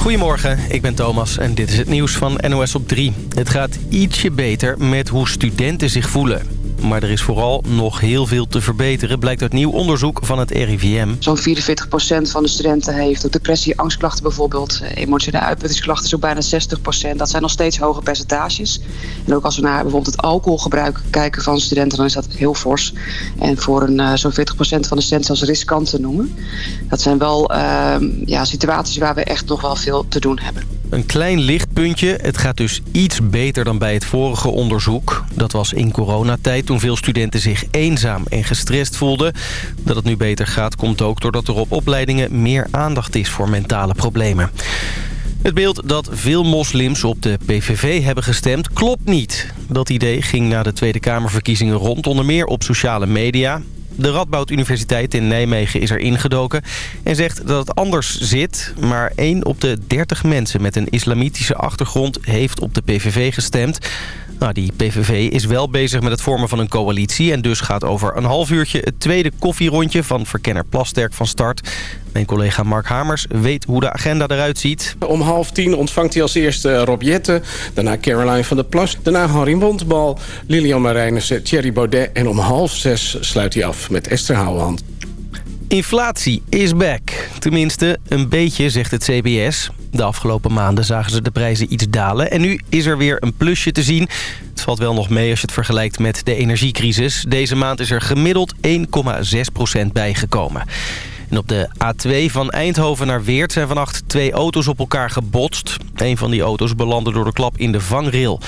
Goedemorgen, ik ben Thomas en dit is het nieuws van NOS op 3. Het gaat ietsje beter met hoe studenten zich voelen. Maar er is vooral nog heel veel te verbeteren, blijkt uit nieuw onderzoek van het RIVM. Zo'n 44% van de studenten heeft ook depressie, angstklachten bijvoorbeeld. Eh, emotionele uitputtingsklachten is bijna 60%. Dat zijn nog steeds hoge percentages. En ook als we naar bijvoorbeeld het alcoholgebruik kijken van studenten... dan is dat heel fors. En voor een, uh, zo'n 40% van de studenten zelfs riskant te noemen. Dat zijn wel uh, ja, situaties waar we echt nog wel veel te doen hebben. Een klein lichtpuntje. Het gaat dus iets beter dan bij het vorige onderzoek. Dat was in coronatijd toen veel studenten zich eenzaam en gestrest voelden. Dat het nu beter gaat komt ook doordat er op opleidingen meer aandacht is voor mentale problemen. Het beeld dat veel moslims op de PVV hebben gestemd klopt niet. Dat idee ging na de Tweede Kamerverkiezingen rond onder meer op sociale media. De Radboud Universiteit in Nijmegen is er ingedoken en zegt dat het anders zit. Maar 1 op de 30 mensen met een islamitische achtergrond heeft op de PVV gestemd. Nou, die PVV is wel bezig met het vormen van een coalitie... en dus gaat over een half uurtje het tweede koffierondje van verkenner Plasterk van start. Mijn collega Mark Hamers weet hoe de agenda eruit ziet. Om half tien ontvangt hij als eerste Rob Jette, daarna Caroline van der Plas... daarna Harry Bontebal, Lilian Marijnissen, Thierry Baudet... en om half zes sluit hij af met Esther Houwehand. Inflatie is back. Tenminste, een beetje, zegt het CBS. De afgelopen maanden zagen ze de prijzen iets dalen. En nu is er weer een plusje te zien. Het valt wel nog mee als je het vergelijkt met de energiecrisis. Deze maand is er gemiddeld 1,6% bijgekomen. En op de A2 van Eindhoven naar Weert zijn vannacht twee auto's op elkaar gebotst. Een van die auto's belandde door de klap in de vangrail.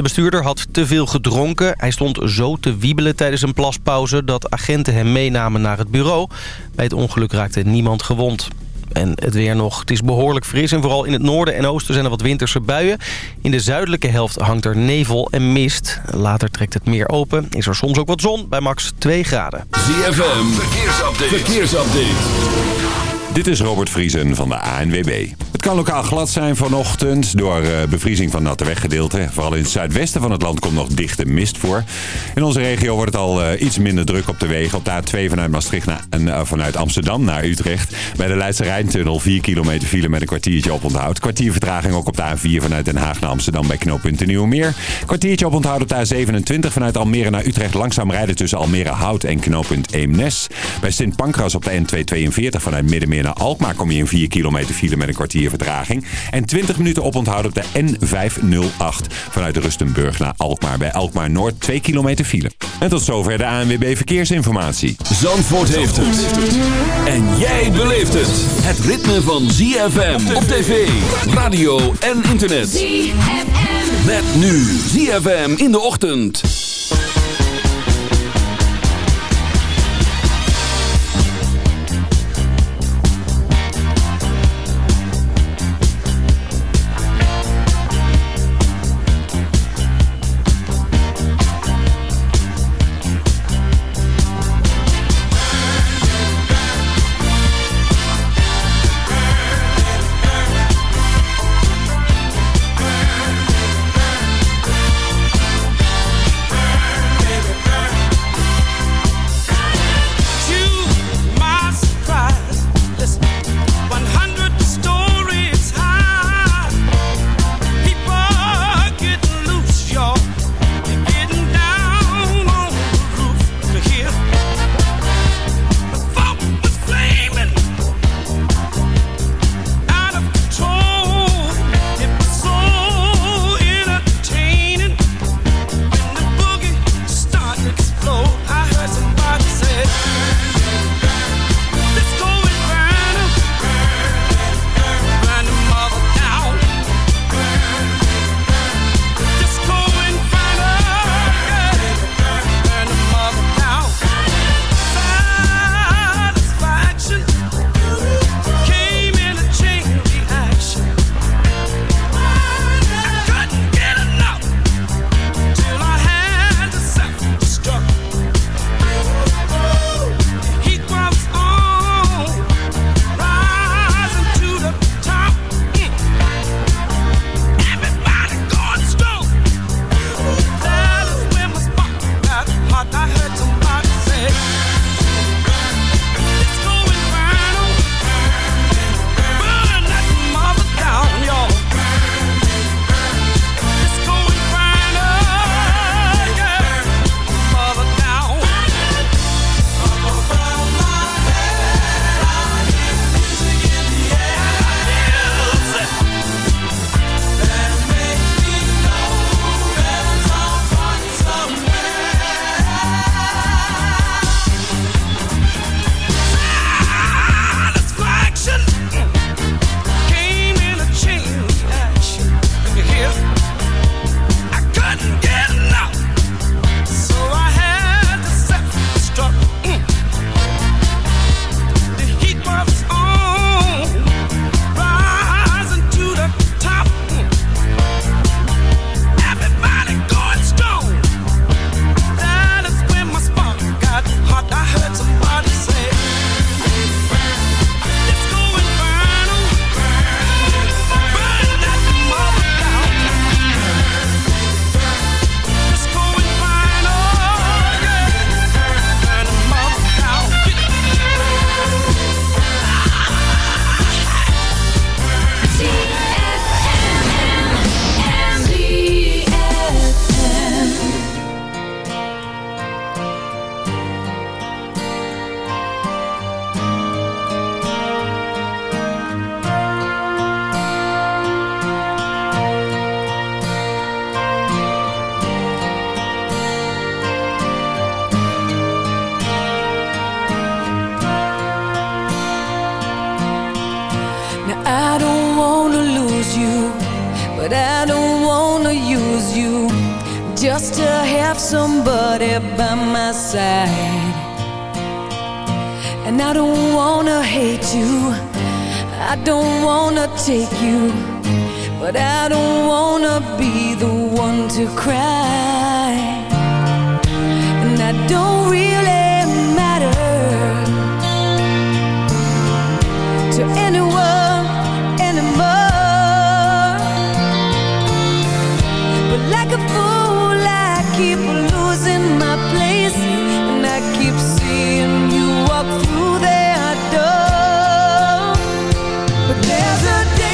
De bestuurder had te veel gedronken. Hij stond zo te wiebelen tijdens een plaspauze dat agenten hem meenamen naar het bureau. Bij het ongeluk raakte niemand gewond. En het weer nog. Het is behoorlijk fris en vooral in het noorden en oosten zijn er wat winterse buien. In de zuidelijke helft hangt er nevel en mist. Later trekt het meer open. Is er soms ook wat zon bij max 2 graden. ZFM, verkeersupdate. verkeersupdate. Dit is Robert Vriesen van de ANWB. Het kan lokaal glad zijn vanochtend door uh, bevriezing van natte weggedeelten. Vooral in het zuidwesten van het land komt nog dichte mist voor. In onze regio wordt het al uh, iets minder druk op de wegen. Op de A2 vanuit Maastricht naar, en uh, vanuit Amsterdam naar Utrecht. Bij de Leidse Rijntunnel 4 kilometer file met een kwartiertje op onthoud. Kwartier vertraging ook op de A4 vanuit Den Haag naar Amsterdam bij knooppunt Nieuwmeer. Kwartiertje op onthoud op de A27 vanuit Almere naar Utrecht. Langzaam rijden tussen Almere Hout en knooppunt Eemnes. Bij Sint Pancras op de N242 vanuit Middenmeer naar Alkmaar kom je in 4 kilometer file met een kwartier vertraging. En 20 minuten oponthoud op de N508 vanuit Rustenburg naar Alkmaar. Bij Alkmaar Noord 2 kilometer file. En tot zover de ANWB Verkeersinformatie. Zandvoort heeft het. En jij beleeft het. Het ritme van ZFM op tv, radio en internet. ZFM. Met nu ZFM in de ochtend.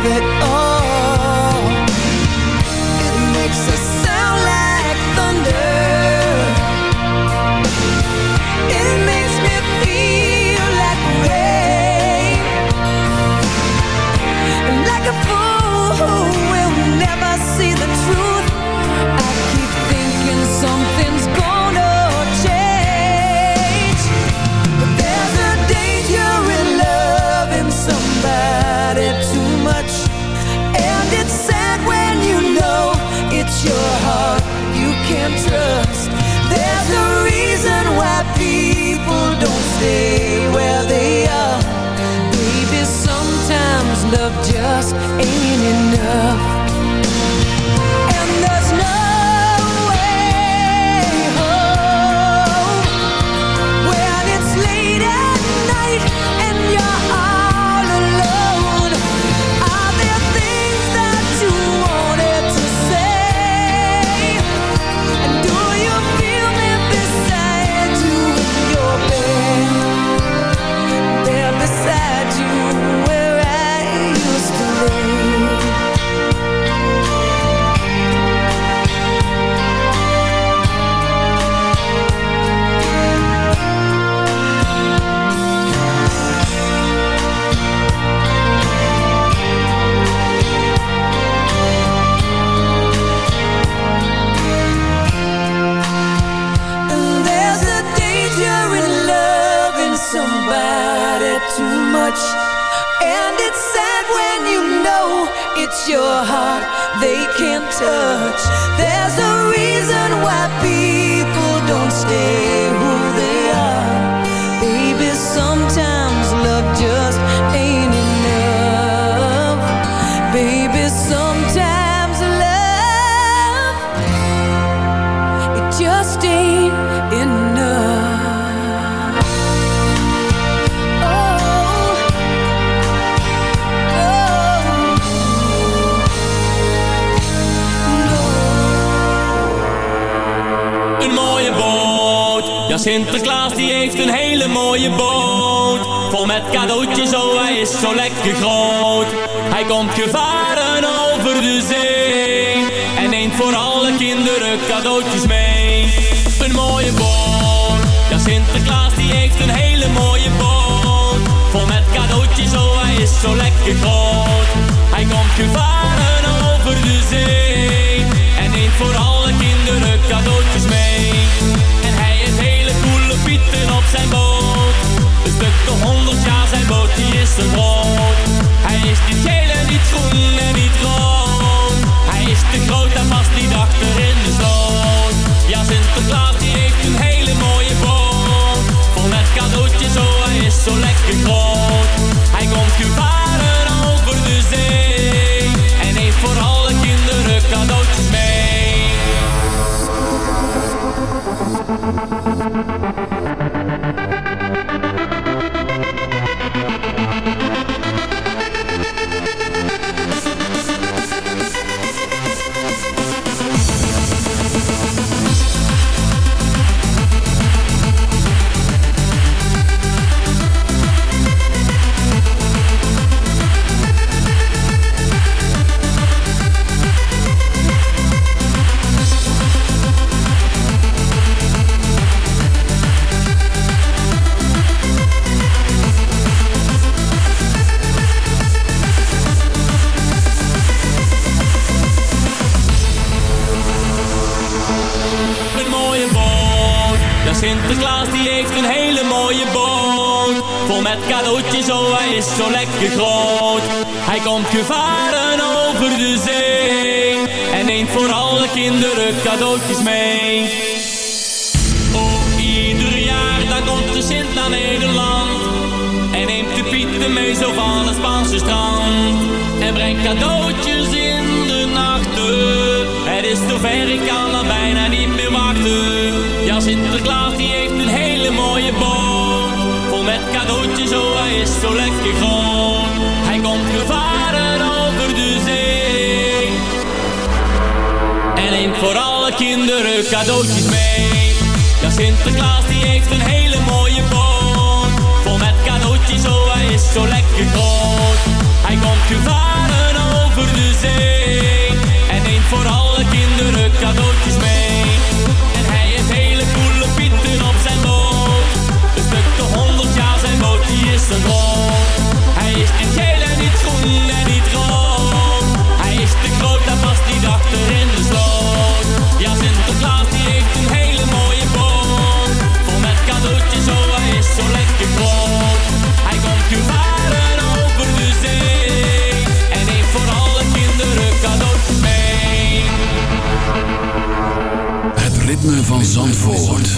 of it all. ain't enough. droom. Alle kinderen cadeautjes mee. Ja, Sinterklaas die heeft een hele mooie boot. Vol met cadeautjes, oh hij is zo lekker groot. Hij komt gevaren over de zee. En neemt voor alle kinderen cadeautjes mee. En hij heeft hele coole pieten op zijn boot. Een stuk de honderd jaar zijn boot, die is een groot. Hij is niet geel en niet groen en niet rood. Te groot, daar past niet achter in de sloot. Ja, Sinterklaas die heeft een hele mooie boot. Vol met cadeautjes, oh hij is zo lekker groot. Hij komt gevaren over de zee. En neemt voor alle kinderen cadeautjes mee. Het ritme van Zandvoort.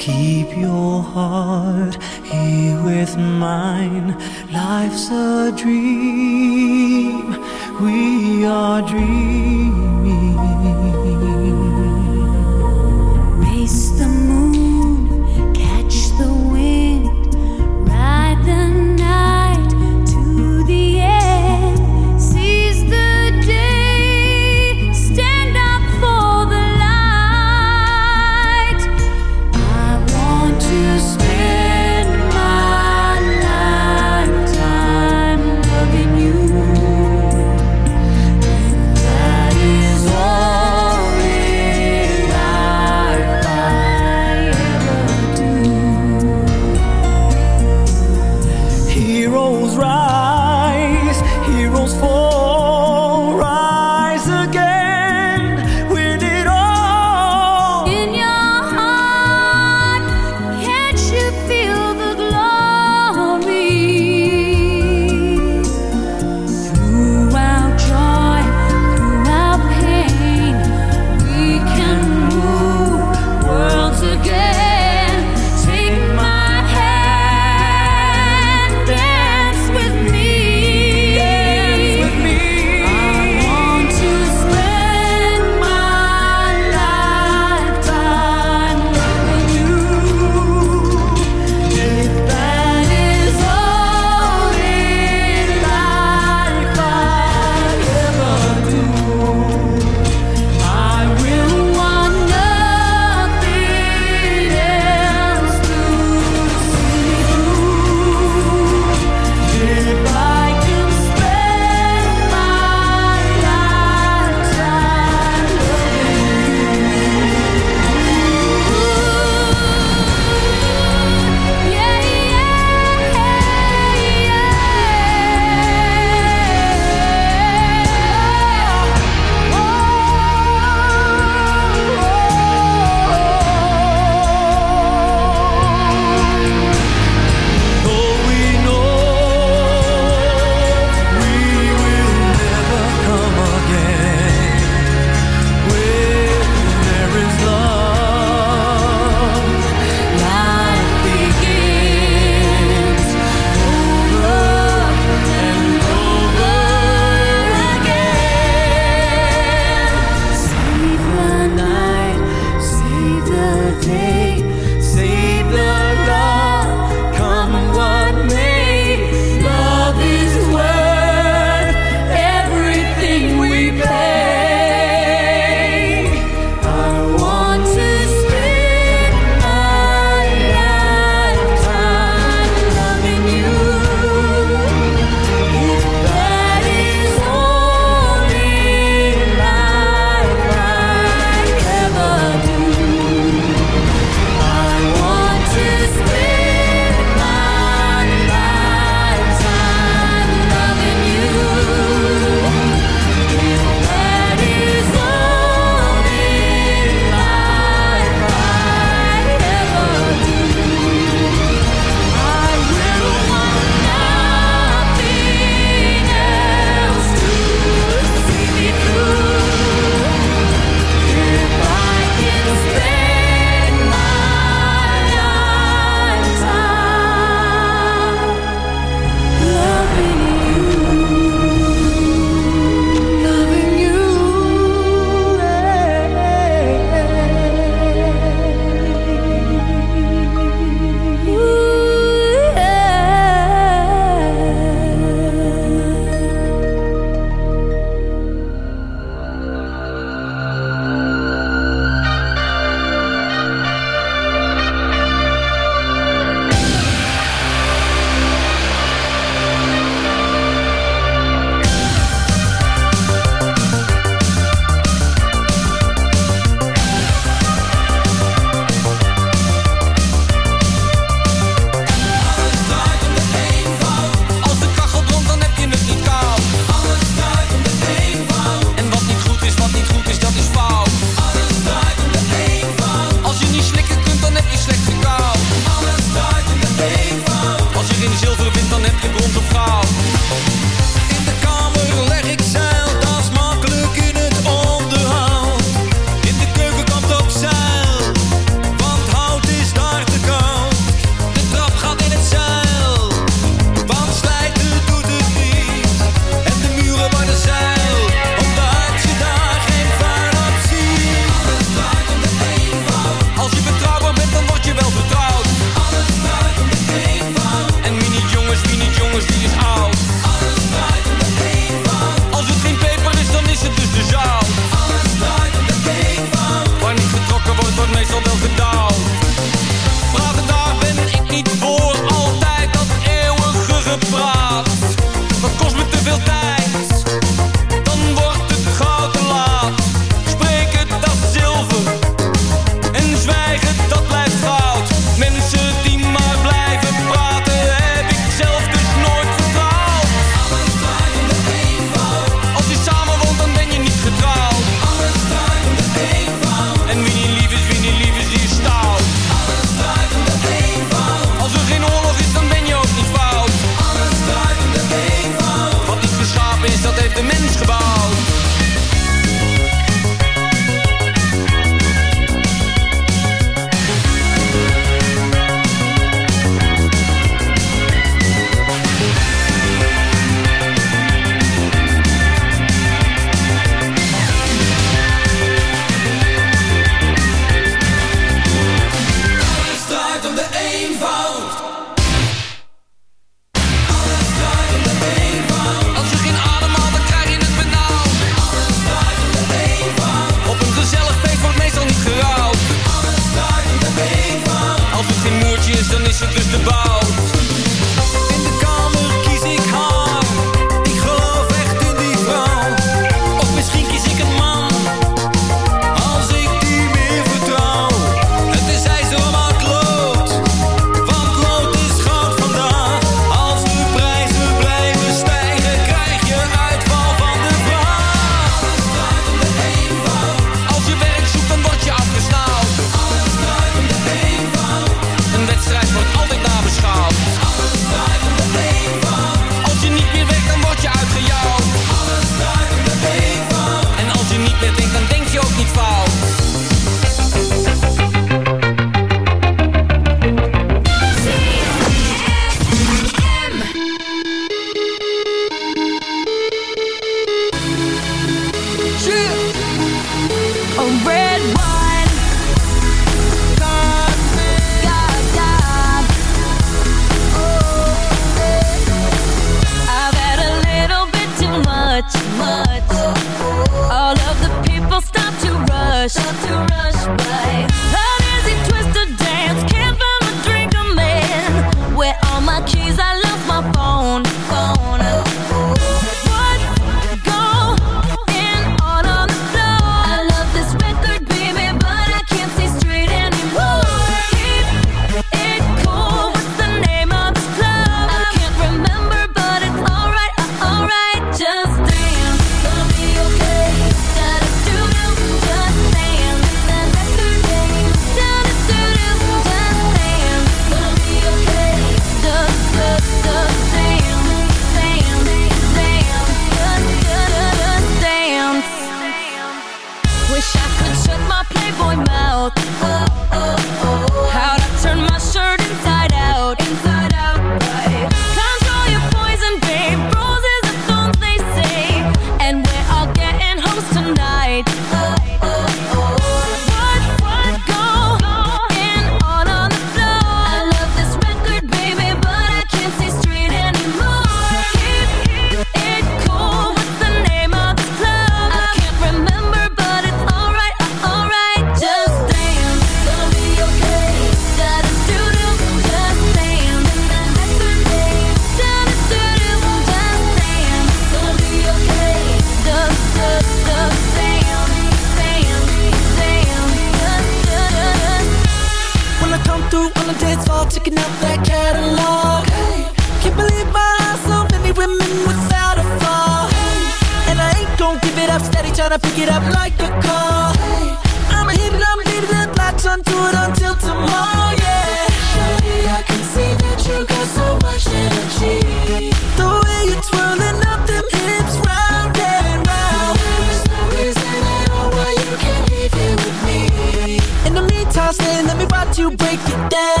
down.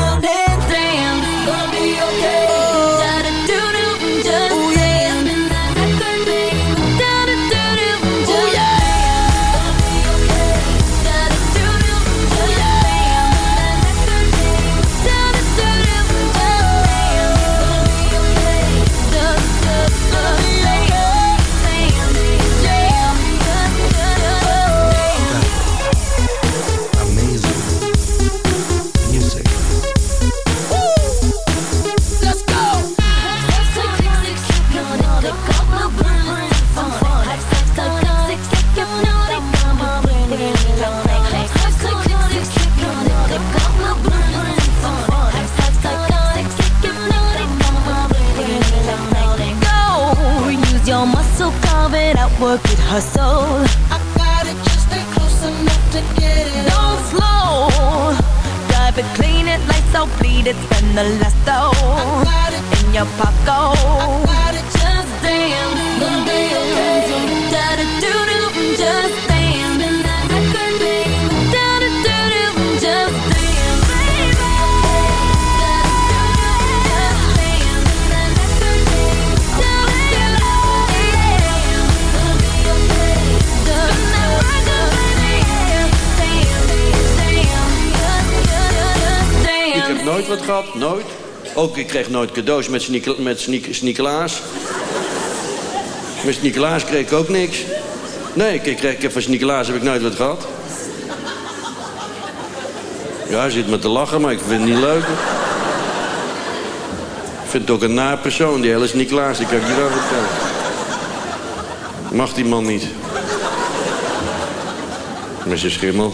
kreeg nooit cadeaus met Sint-Nicolaas. Met, Sint-Nicolaas kreeg ik ook niks. Nee, ik kreeg, ik, van Sint-Nicolaas heb ik nooit wat gehad. Ja, hij zit me te lachen, maar ik vind het niet leuk. Ik vind het ook een naar persoon, die hele Sint-Nicolaas. Die kan je wel verteld. Mag die man niet. Met zijn schimmel.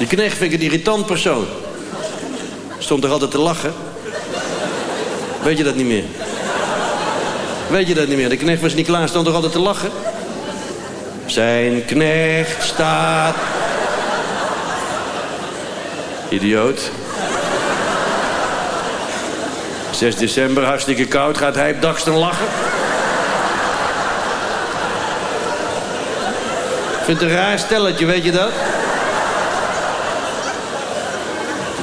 Die knecht vind ik een irritant persoon. Stond er altijd te lachen. Weet je dat niet meer? Weet je dat niet meer? De knecht was niet klaar, stond er altijd te lachen. Zijn knecht staat... Idioot. 6 december, hartstikke koud, gaat hij op daksten lachen. Vindt een raar stelletje, weet je dat?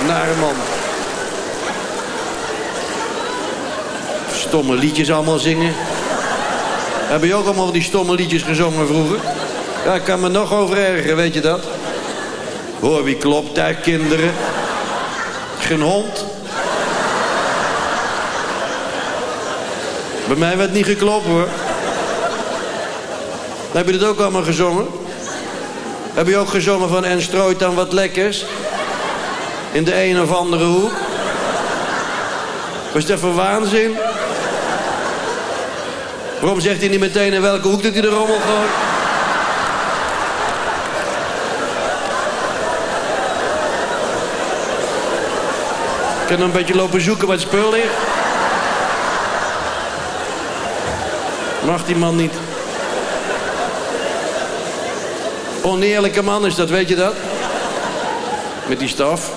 Een nare man. Stomme liedjes allemaal zingen. Heb je ook allemaal die stomme liedjes gezongen vroeger? Ja, ik kan me nog over ergeren, weet je dat? Hoor, wie klopt daar, kinderen? Geen hond. Bij mij werd niet geklopt, hoor. Heb je dat ook allemaal gezongen? Heb je ook gezongen van en strooit dan wat lekkers? In de een of andere hoek? Was dat voor waanzin? Waarom zegt hij niet meteen in welke hoek dat hij de rommel gooit? Ik kan een beetje lopen zoeken wat spul ligt. Mag die man niet. Oneerlijke man is dat, weet je dat? Met die staf.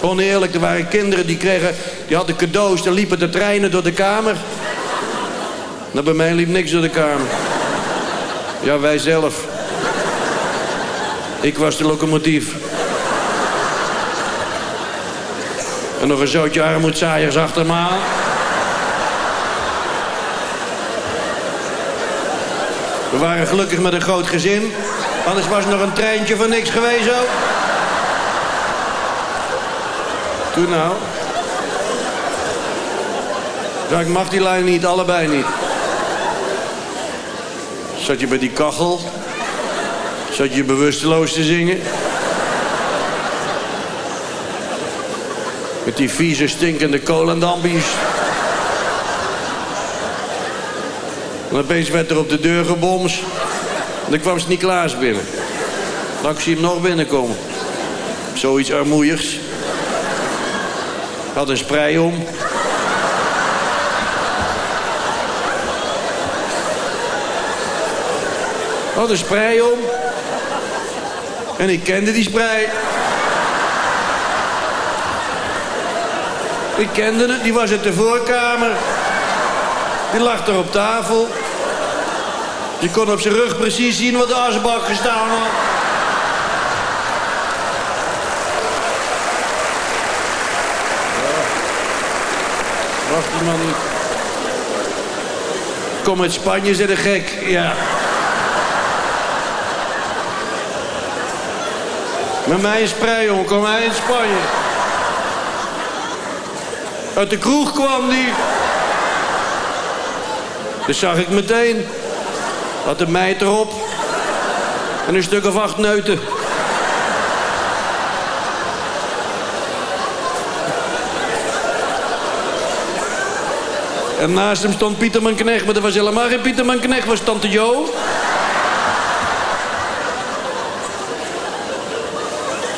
Oneerlijk, er waren kinderen die kregen... die hadden cadeaus, dan liepen de treinen door de kamer. Nou, bij mij liep niks door de kamer. Ja, wij zelf. Ik was de locomotief. En nog een zootje armoedzaaiers achter me aan. We waren gelukkig met een groot gezin. Anders was nog een treintje van niks geweest ook. Toen nou. Ja, ik mag die lijn niet, allebei niet. Zat je bij die kachel? Zat je bewusteloos te zingen? Met die vieze, stinkende kolendambies. En opeens werd er op de deur gebomst. En dan kwam Sint-Niklaas binnen. Dan zie hem nog binnenkomen. Zoiets armoeigs. Had een sprei om. Had een sprei om. En ik kende die sprei. Ik kende het, die was uit de voorkamer. Die lag er op tafel. Je kon op zijn rug precies zien wat de asbak gestaan had. Wacht die man niet. Kom uit Spanje, zei de gek. Ja. Met mij in sprei, jongen. Kom hij in Spanje. Uit de kroeg kwam die. Dat zag ik meteen. Had een meid erop. En een stuk of acht neuten. En naast hem stond Pieterman Knecht, maar dat was helemaal geen Pieterman Knecht, was tante Jo.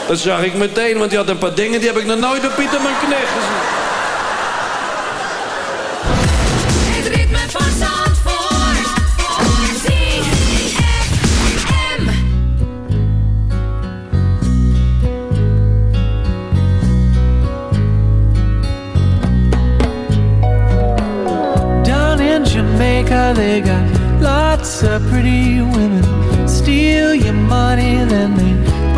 Dat zag ik meteen, want die had een paar dingen die heb ik nog nooit bij Pieterman Knecht gezien.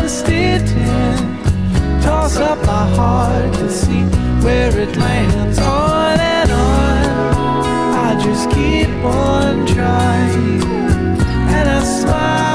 unstitching. Toss up my heart to see where it lands. On and on, I just keep on trying, and I smile.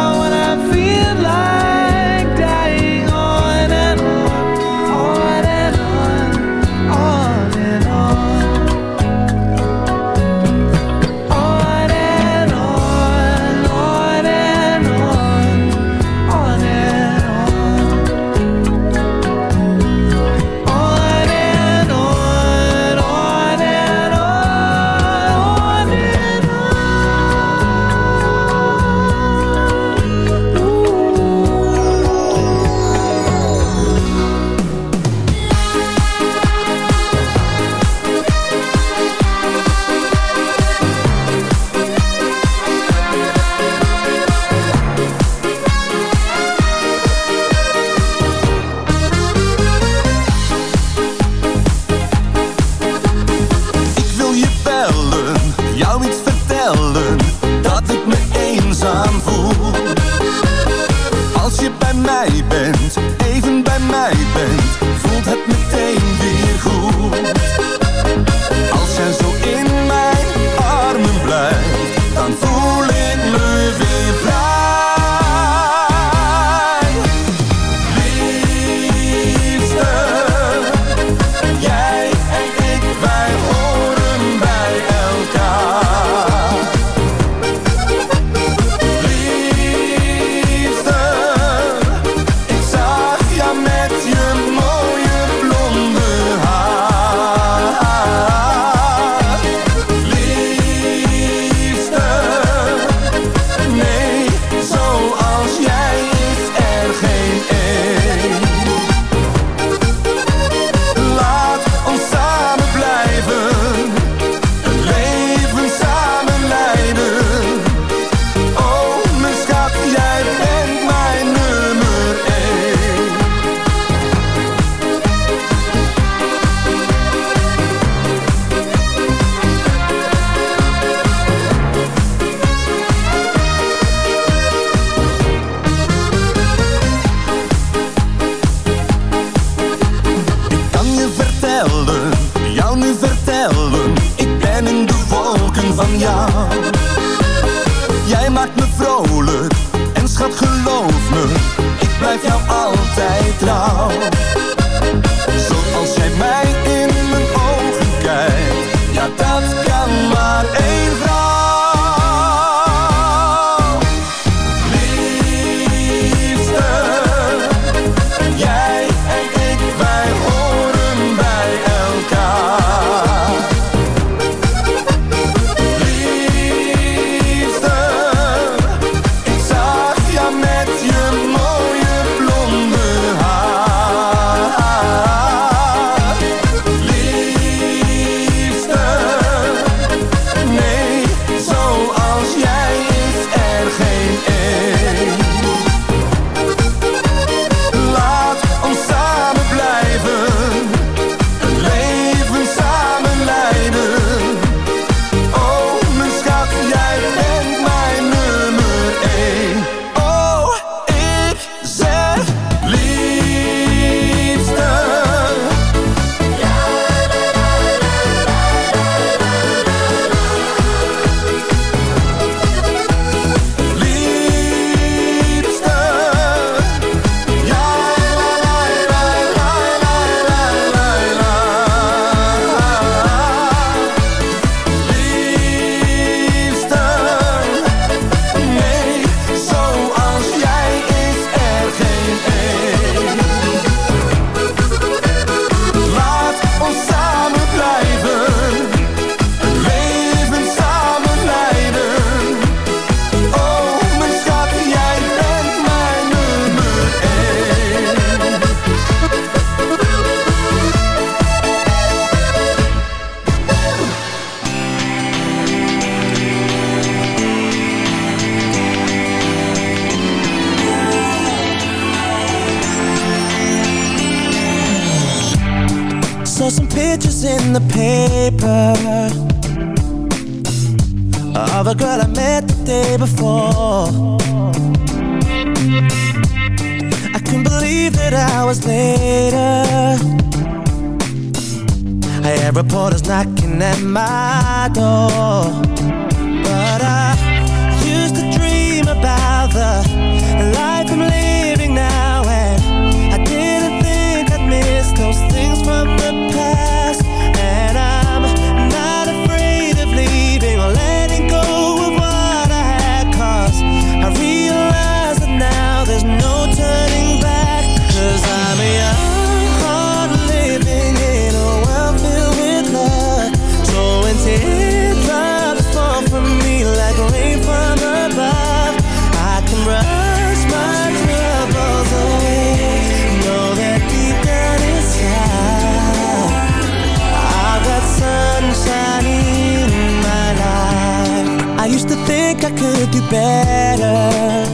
could do better.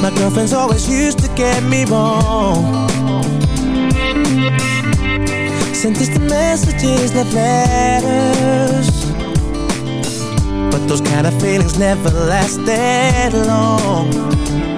My girlfriend's always used to get me wrong. Sent us the messages, left letters. But those kind of feelings never last that long.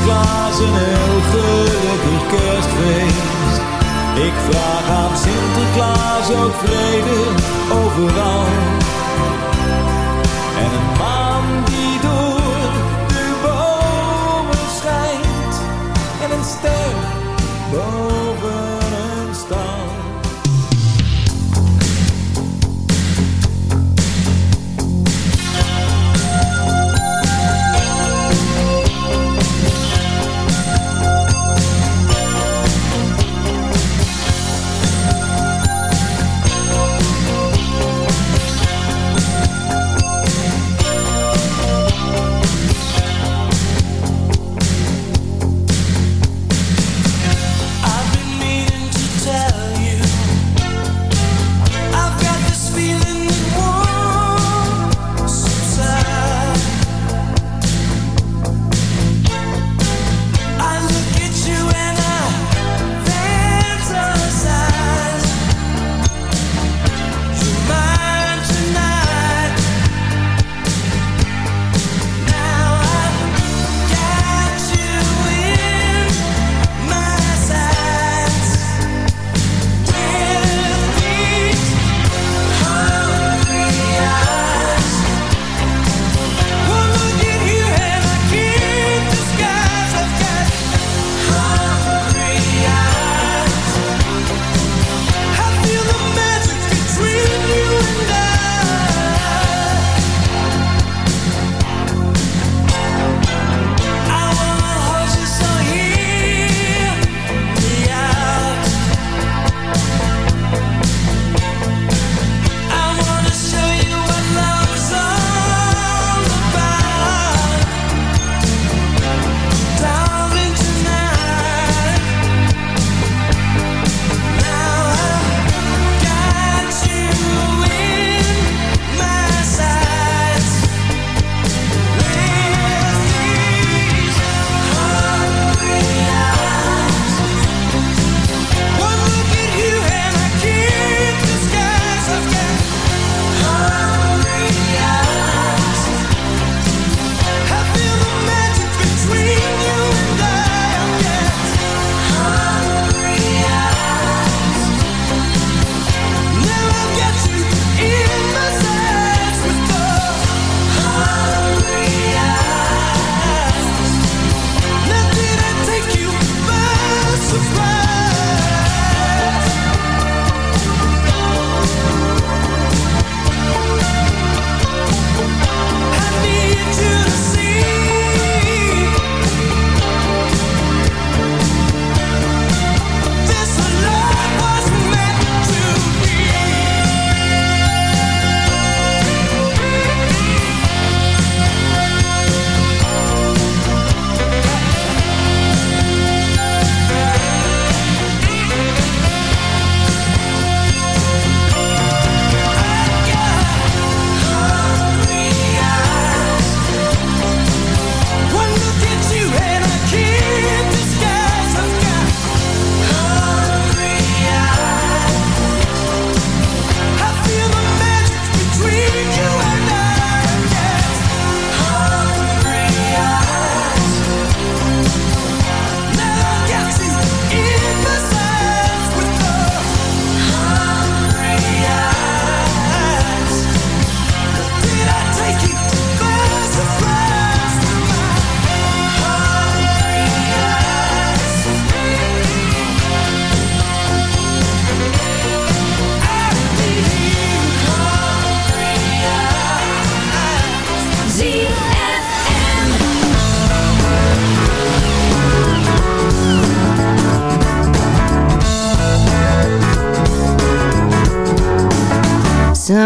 Sinterklaas een heel gelukkig kerstfeest. Ik vraag aan Sinterklaas ook vrede overal. En een maan die door de bomen schijnt. En een ster boven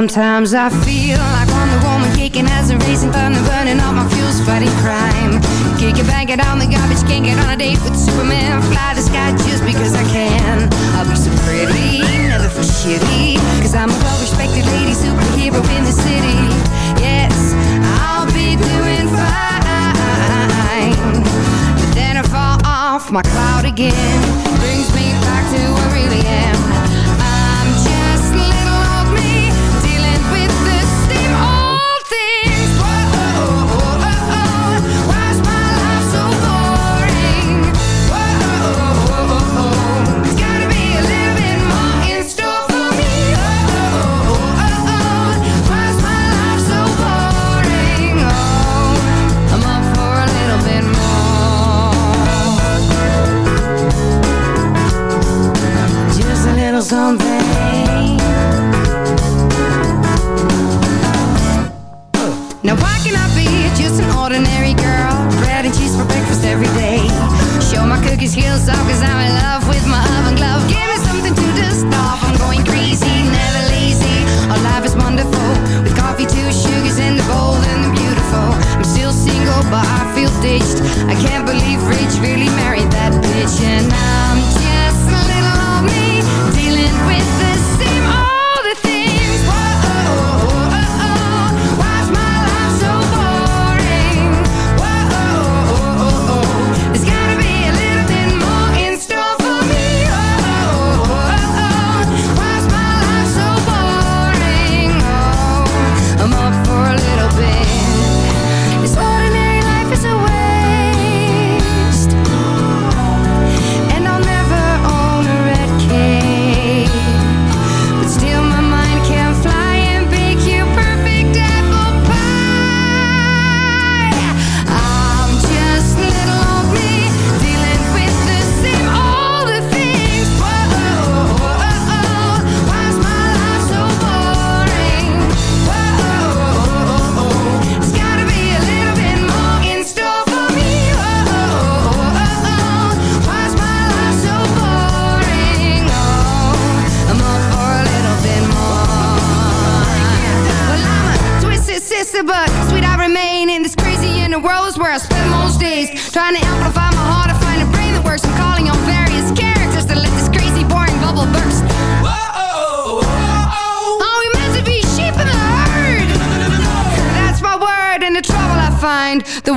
Sometimes I feel where I spend most days Trying to amplify my heart to find a brain that works I'm calling on various characters to let this crazy boring bubble burst Whoa-oh, whoa. Are we meant to be sheep in the herd? That's my word and the trouble I find The